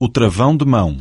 o travão de mão.